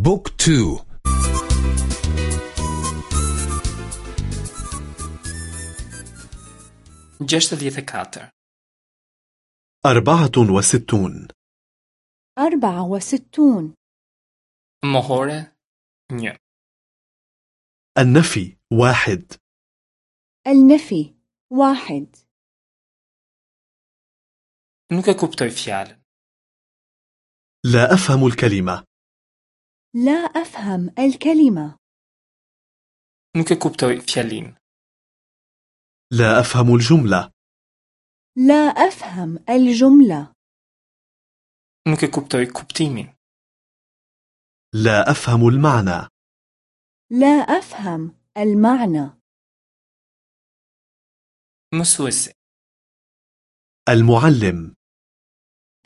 بوك تو. جشت ديث كاتر أربعة وستون. أربعة وستون. مهورة نيو. النفي واحد. النفي واحد. e kuptoj fjalën. لا أفهم الكلمة. لا أفهم الكلمة Nuk e kuptoj. لا أفهم الجملة لا أفهم الجملة Nuk e kuptoj kuptimin. لا أفهم المعنى لا أفهم المعنى Mësuesi. المعلم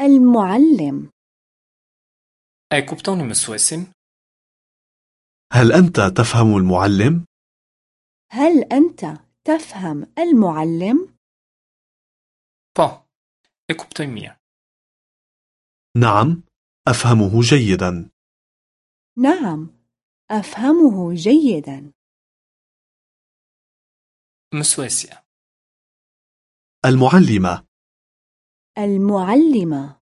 المعلم e kuptoni mësuesin? هل أنت تفهم المعلم؟ هل أنت تفهم المعلم؟ Kuptoj mirë. نعم أفهمه جيدا نعم أفهمه جيدا Mësuesja. المعلمة المعلمة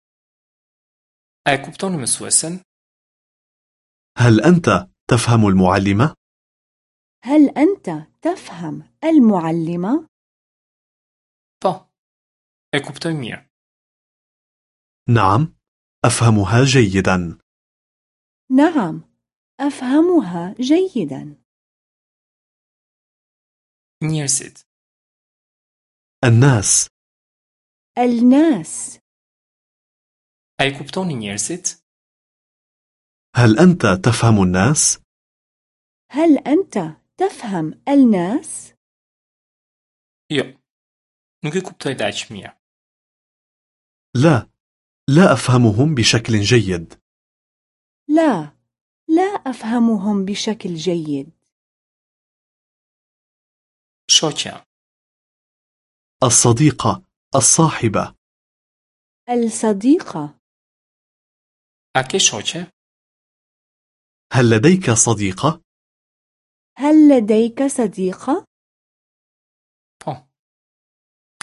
kuptoni mësuesin? هل أنت تفهم المعلمة؟ هل أنت تفهم المعلمة؟ E kuptoj mirë. نعم أفهمها جيدا نعم أفهمها جيدا Njerëzit. الناس الناس e kuptoni njerëzit? هل أنت تفهم الناس؟ هل أنت تفهم الناس؟ Jo. Nuk e kuptoj aq mirë. لا لا أفهمهم بشكل جيد لا لا أفهمهم بشكل جيد Shoqja. الصديقة الصاحبة الصديقة A ke shoqe? هل لديك صديقة؟ هل لديك صديقة؟ Po.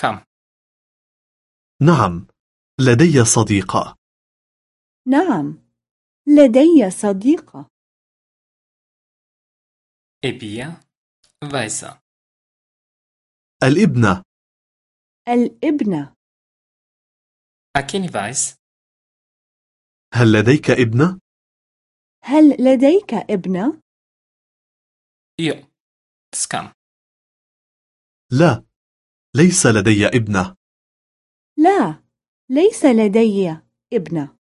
Kam. نعم لدي صديقة نعم لدي صديقة E bia. Vajza. الإبنة الإبنة keni vajzë? هل لديك إبنة؟ هل لديك ابنة؟ S'kam. لا. ليس لدي ابنة. لا. ليس لدي ابنة.